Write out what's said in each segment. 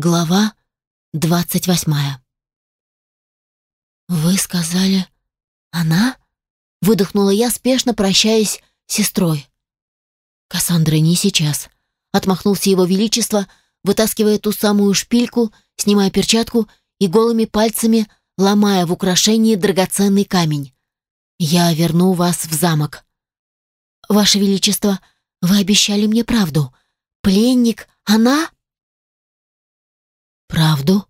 Глава двадцать восьмая. «Вы сказали, она?» — выдохнула я, спешно прощаясь с сестрой. «Кассандра, не сейчас», — отмахнулся его величество, вытаскивая ту самую шпильку, снимая перчатку и голыми пальцами ломая в украшении драгоценный камень. «Я верну вас в замок». «Ваше величество, вы обещали мне правду. Пленник, она?» «Правду?»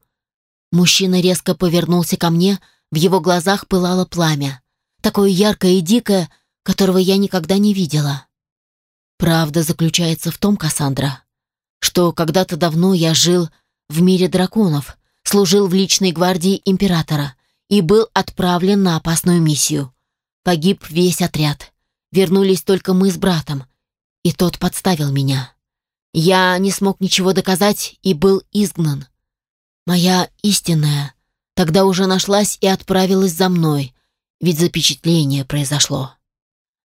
Мужчина резко повернулся ко мне, в его глазах пылало пламя. Такое яркое и дикое, которого я никогда не видела. Правда заключается в том, Кассандра, что когда-то давно я жил в мире драконов, служил в личной гвардии императора и был отправлен на опасную миссию. Погиб весь отряд. Вернулись только мы с братом, и тот подставил меня. Я не смог ничего доказать и был изгнан. Моя истинная тогда уже нашлась и отправилась за мной, ведь запечатление произошло.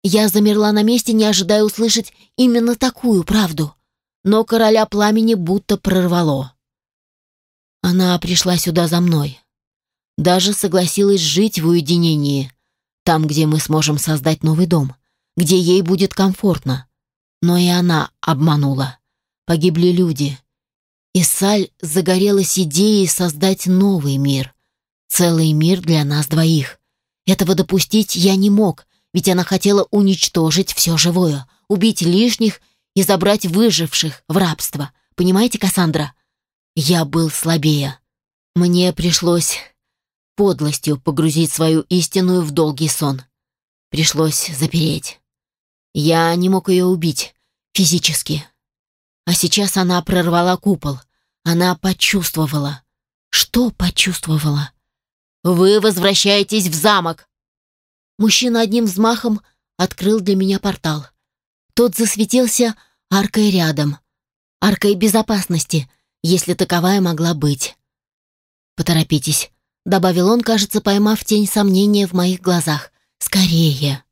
Я замерла на месте, не ожидая услышать именно такую правду, но короля пламени будто прорвало. Она пришла сюда за мной. Даже согласилась жить в уединении, там, где мы сможем создать новый дом, где ей будет комфортно. Но и она обманула. Погибли люди, и Саль загорелась идеей создать новый мир. Целый мир для нас двоих. Этого допустить я не мог, ведь она хотела уничтожить все живое, убить лишних и забрать выживших в рабство. Понимаете, Кассандра? Я был слабее. Мне пришлось подлостью погрузить свою истинную в долгий сон. Пришлось запереть. Я не мог ее убить физически. А сейчас она прорвала купол. Она почувствовала. Что почувствовала? «Вы возвращаетесь в замок!» Мужчина одним взмахом открыл для меня портал. Тот засветился аркой рядом. Аркой безопасности, если таковая могла быть. «Поторопитесь», — добавил он, кажется, поймав тень сомнения в моих глазах. «Скорее!»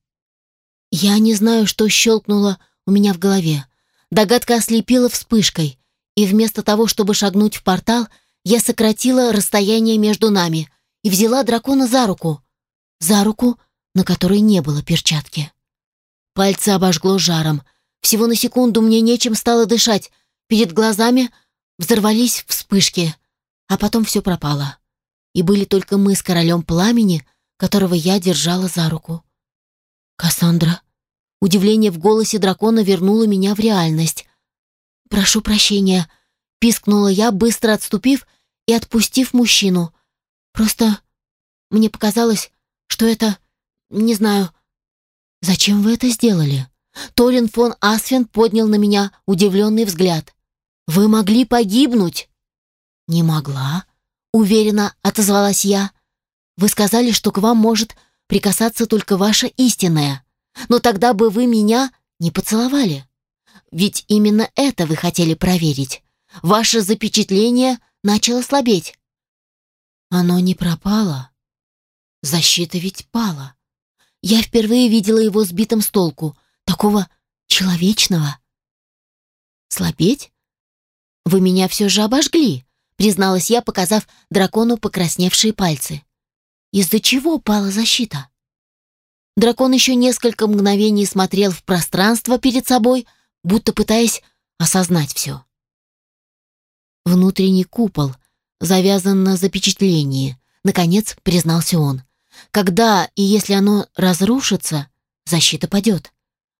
Я не знаю, что щелкнуло у меня в голове. Догадка ослепила вспышкой, и вместо того, чтобы шагнуть в портал, я сократила расстояние между нами и взяла дракона за руку. За руку, на которой не было перчатки. Пальцы обожгло жаром. Всего на секунду мне нечем стало дышать. Перед глазами взорвались вспышки, а потом все пропало. И были только мы с королем пламени, которого я держала за руку. «Кассандра», Удивление в голосе дракона вернуло меня в реальность. «Прошу прощения», — пискнула я, быстро отступив и отпустив мужчину. «Просто мне показалось, что это... не знаю...» «Зачем вы это сделали?» Торин фон Асфен поднял на меня удивленный взгляд. «Вы могли погибнуть?» «Не могла», — уверенно отозвалась я. «Вы сказали, что к вам может прикасаться только ваша истинная. Но тогда бы вы меня не поцеловали. Ведь именно это вы хотели проверить. Ваше запечатление начало слабеть. Оно не пропало. Защита ведь пала. Я впервые видела его сбитым с толку, такого человечного. Слабеть? Вы меня все же обожгли, призналась я, показав дракону покрасневшие пальцы. Из-за чего пала защита? Дракон еще несколько мгновений смотрел в пространство перед собой, будто пытаясь осознать все. Внутренний купол завязан на запечатлении, наконец признался он. Когда и если оно разрушится, защита падет.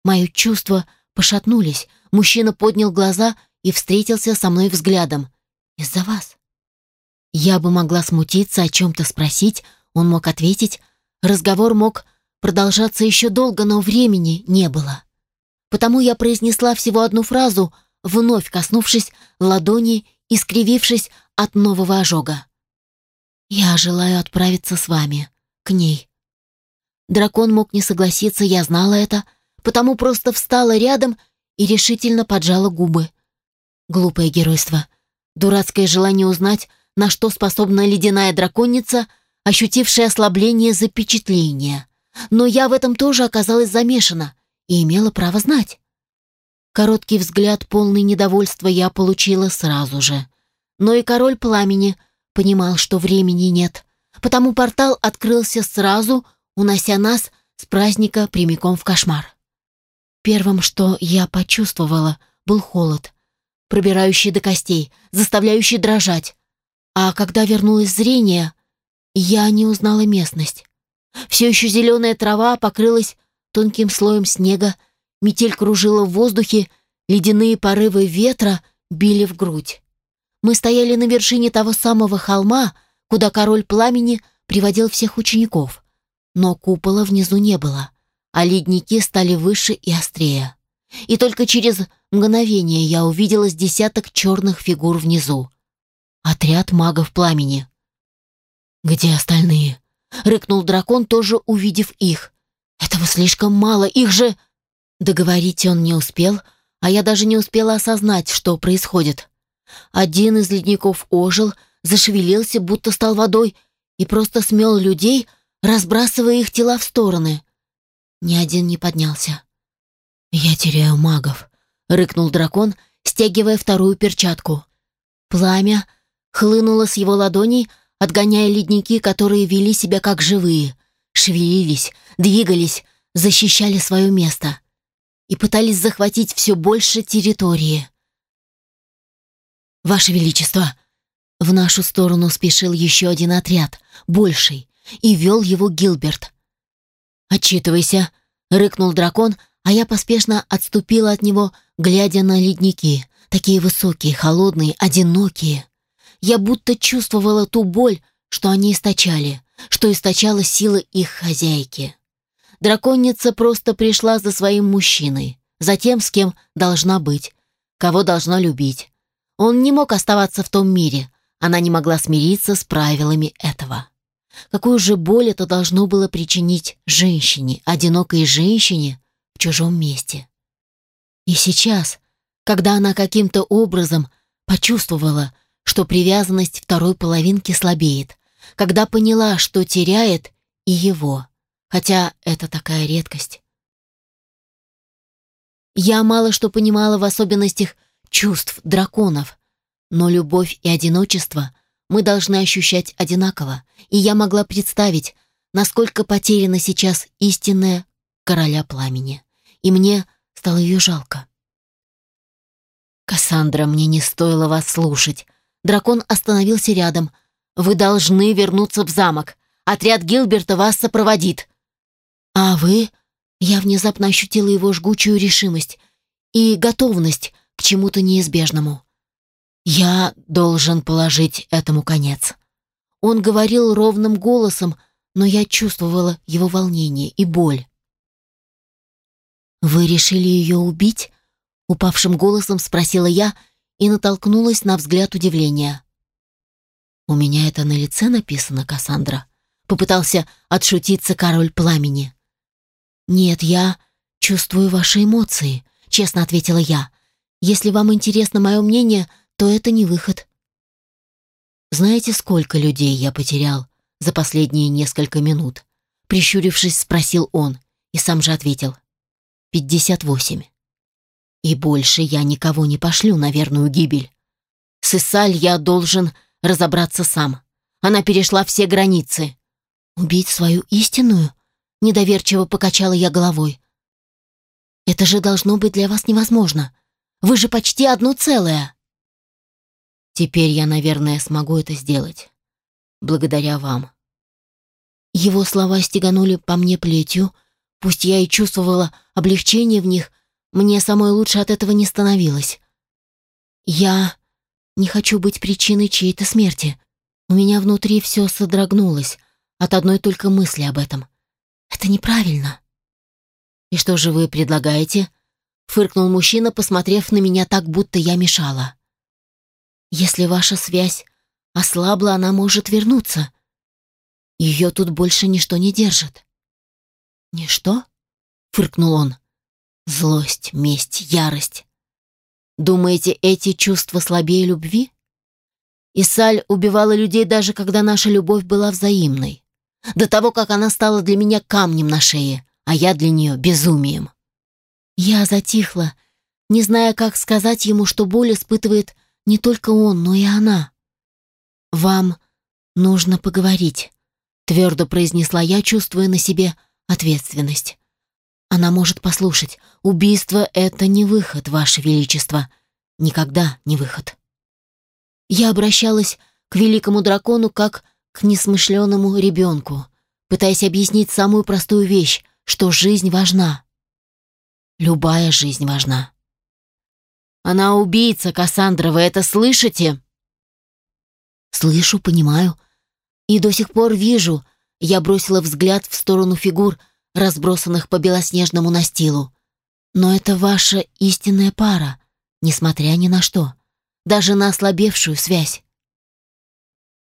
Мои чувства пошатнулись. Мужчина поднял глаза и встретился со мной взглядом. Из-за вас. Я бы могла смутиться, о чем-то спросить, он мог ответить, разговор мог Продолжаться еще долго, но времени не было. Потому я произнесла всего одну фразу, вновь коснувшись ладони и скривившись от нового ожога. «Я желаю отправиться с вами, к ней». Дракон мог не согласиться, я знала это, потому просто встала рядом и решительно поджала губы. Глупое геройство. Дурацкое желание узнать, на что способна ледяная драконица, ощутившая ослабление запечатления. Но я в этом тоже оказалась замешана и имела право знать. Короткий взгляд, полный недовольства, я получила сразу же. Но и король пламени понимал, что времени нет, потому портал открылся сразу, унося нас с праздника прямиком в кошмар. Первым, что я почувствовала, был холод, пробирающий до костей, заставляющий дрожать. А когда вернулось зрение, я не узнала местность. Все еще зеленая трава покрылась тонким слоем снега, метель кружила в воздухе, ледяные порывы ветра били в грудь. Мы стояли на вершине того самого холма, куда король пламени приводил всех учеников. Но купола внизу не было, а ледники стали выше и острее. И только через мгновение я увидела с десяток черных фигур внизу. Отряд магов пламени. «Где остальные?» — рыкнул дракон, тоже увидев их. «Этого слишком мало, их же...» Договорить он не успел, а я даже не успела осознать, что происходит. Один из ледников ожил, зашевелился, будто стал водой, и просто смел людей, разбрасывая их тела в стороны. Ни один не поднялся. «Я теряю магов», — рыкнул дракон, стягивая вторую перчатку. Пламя хлынуло с его ладоней, отгоняя ледники, которые вели себя как живые, шевелились, двигались, защищали свое место и пытались захватить все больше территории. «Ваше Величество!» В нашу сторону спешил еще один отряд, больший, и вел его Гилберт. «Отчитывайся!» — рыкнул дракон, а я поспешно отступила от него, глядя на ледники, такие высокие, холодные, одинокие. Я будто чувствовала ту боль, что они источали, что источала сила их хозяйки. Драконица просто пришла за своим мужчиной, за тем, с кем должна быть, кого должна любить. Он не мог оставаться в том мире, она не могла смириться с правилами этого. Какую же боль это должно было причинить женщине, одинокой женщине в чужом месте. И сейчас, когда она каким-то образом почувствовала, что привязанность второй половинки слабеет, когда поняла, что теряет и его, хотя это такая редкость. Я мало что понимала в особенностях чувств драконов, но любовь и одиночество мы должны ощущать одинаково, и я могла представить, насколько потеряна сейчас истинная короля пламени, и мне стало ее жалко. «Кассандра, мне не стоило вас слушать», Дракон остановился рядом. «Вы должны вернуться в замок. Отряд Гилберта вас сопроводит». «А вы?» Я внезапно ощутила его жгучую решимость и готовность к чему-то неизбежному. «Я должен положить этому конец». Он говорил ровным голосом, но я чувствовала его волнение и боль. «Вы решили ее убить?» — упавшим голосом спросила я, и натолкнулась на взгляд удивления. «У меня это на лице написано, Кассандра», — попытался отшутиться король пламени. «Нет, я чувствую ваши эмоции», — честно ответила я. «Если вам интересно мое мнение, то это не выход». «Знаете, сколько людей я потерял за последние несколько минут?» Прищурившись, спросил он и сам же ответил. «Пятьдесят восемь». И больше я никого не пошлю на верную гибель. С Исаль я должен разобраться сам. Она перешла все границы. Убить свою истинную? Недоверчиво покачала я головой. Это же должно быть для вас невозможно. Вы же почти одно целое. Теперь я, наверное, смогу это сделать. Благодаря вам. Его слова стеганули по мне плетью, пусть я и чувствовала облегчение в них, мне самой лучше от этого не становилось. Я не хочу быть причиной чьей-то смерти. У меня внутри все содрогнулось от одной только мысли об этом. Это неправильно. «И что же вы предлагаете?» — фыркнул мужчина, посмотрев на меня так, будто я мешала. «Если ваша связь ослабла, она может вернуться. Ее тут больше ничто не держит». «Ничто?» — фыркнул он. Злость, месть, ярость. Думаете, эти чувства слабее любви? Исаль убивала людей даже когда наша любовь была взаимной. До того, как она стала для меня камнем на шее, а я для нее безумием. Я затихла, не зная, как сказать ему, что боль испытывает не только он, но и она. «Вам нужно поговорить», — твердо произнесла я, чувствуя на себе ответственность. Она может послушать. Убийство — это не выход, Ваше Величество. Никогда не выход. Я обращалась к великому дракону как к несмышленному ребенку, пытаясь объяснить самую простую вещь, что жизнь важна. Любая жизнь важна. Она убийца, Кассандра, вы это слышите? Слышу, понимаю. И до сих пор вижу. Я бросила взгляд в сторону фигур, разбросанных по белоснежному настилу. Но это ваша истинная пара, несмотря ни на что. Даже на ослабевшую связь.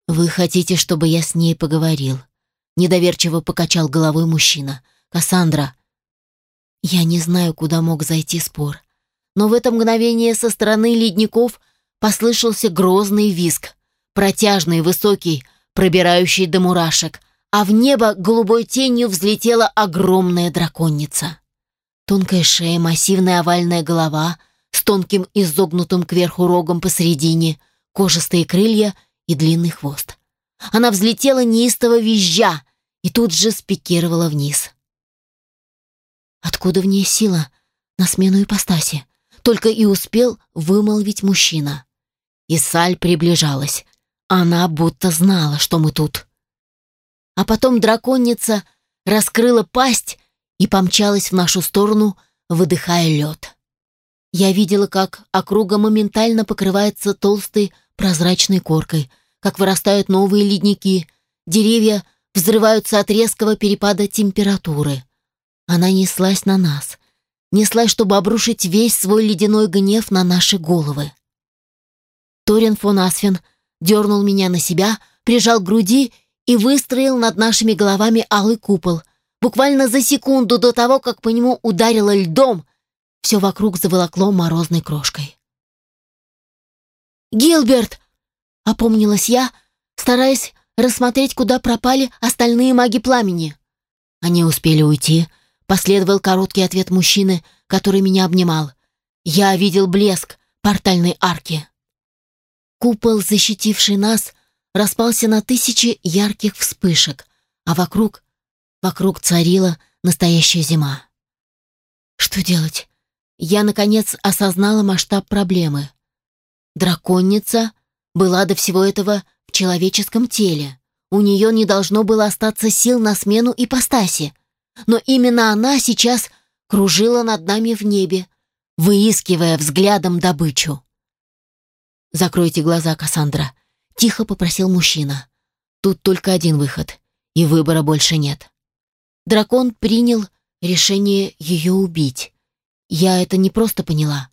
«Вы хотите, чтобы я с ней поговорил?» Недоверчиво покачал головой мужчина. «Кассандра». Я не знаю, куда мог зайти спор. Но в это мгновение со стороны ледников послышался грозный визг. Протяжный, высокий, пробирающий до мурашек. А в небо голубой тенью взлетела огромная драконница. Тонкая шея, массивная овальная голова с тонким изогнутым кверху рогом посередине, кожистые крылья — и длинный хвост. Она взлетела неистово визжа и тут же спикировала вниз. Откуда в ней сила на смену ипостаси? Только и успел вымолвить мужчина. Исаль приближалась. Она будто знала, что мы тут. А потом драконница раскрыла пасть и помчалась в нашу сторону, выдыхая лед. Я видела, как округа моментально покрывается толстой прозрачной коркой, как вырастают новые ледники, деревья взрываются от резкого перепада температуры. Она неслась на нас, неслась, чтобы обрушить весь свой ледяной гнев на наши головы. Торин фон Асфен дернул меня на себя, прижал к груди и выстроил над нашими головами алый купол. Буквально за секунду до того, как по нему ударило льдом, все вокруг заволокло морозной крошкой. «Гилберт!» Опомнилась я, стараясь рассмотреть, куда пропали остальные маги пламени. Они успели уйти. Последовал короткий ответ мужчины, который меня обнимал. Я видел блеск портальной арки. Купол, защитивший нас, распался на тысячи ярких вспышек, а вокруг, вокруг царила настоящая зима. Что делать? Я, наконец, осознала масштаб проблемы. Драконница была до всего этого в человеческом теле. У нее не должно было остаться сил на смену ипостаси. Но именно она сейчас кружила над нами в небе, выискивая взглядом добычу. «Закройте глаза, Кассандра», — тихо попросил мужчина. «Тут только один выход, и выбора больше нет». Дракон принял решение ее убить. Я это не просто поняла,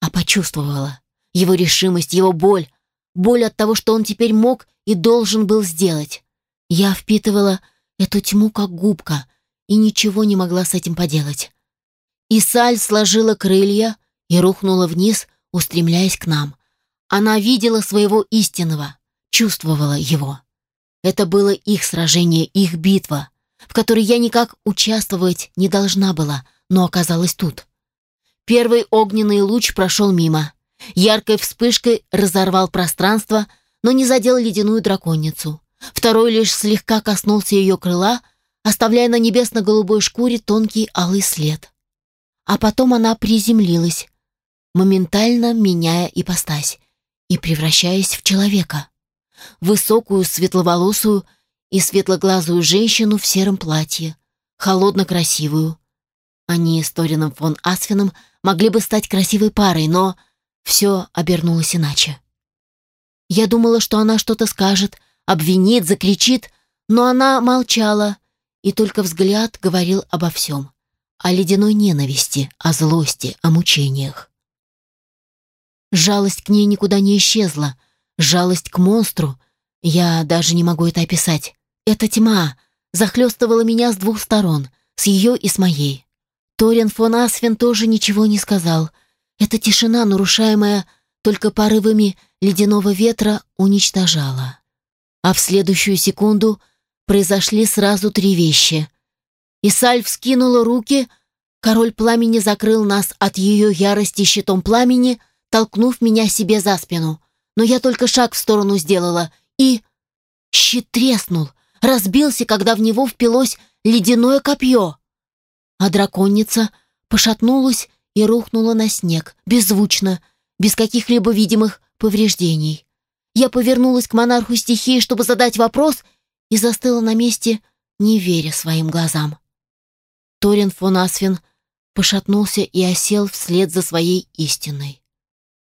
а почувствовала. Его решимость, его боль, боль от того, что он теперь мог и должен был сделать. Я впитывала эту тьму как губка и ничего не могла с этим поделать. Исаль сложила крылья и рухнула вниз, устремляясь к нам. Она видела своего истинного, чувствовала его. Это было их сражение, их битва, в которой я никак участвовать не должна была, но оказалась тут. Первый огненный луч прошел мимо. Яркой вспышкой разорвал пространство, но не задел ледяную драконицу. Второй лишь слегка коснулся ее крыла, оставляя на небесно-голубой шкуре тонкий алый след. А потом она приземлилась, моментально меняя ипостась и превращаясь в человека. Высокую, светловолосую и светлоглазую женщину в сером платье, холодно-красивую. Они с Торином фон Асфином могли бы стать красивой парой, но все обернулось иначе. Я думала, что она что-то скажет, обвинит, закричит, но она молчала, и только взгляд говорил обо всем. О ледяной ненависти, о злости, о мучениях. Жалость к ней никуда не исчезла. Жалость к монстру. Я даже не могу это описать. Эта тьма захлестывала меня с двух сторон, с ее и с моей. Торин фон Асфен тоже ничего не сказал — эта тишина, нарушаемая только порывами ледяного ветра, уничтожала. А в следующую секунду произошли сразу три вещи. Исаль вскинула руки, король пламени закрыл нас от ее ярости щитом пламени, толкнув меня себе за спину. Но я только шаг в сторону сделала, и... Щит треснул, разбился, когда в него впилось ледяное копье. А драконица пошатнулась и рухнула на снег, беззвучно, без каких-либо видимых повреждений. Я повернулась к монарху стихии, чтобы задать вопрос, и застыла на месте, не веря своим глазам. Торин фон Асвин пошатнулся и осел вслед за своей истиной.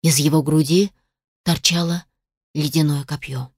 Из его груди торчало ледяное копье.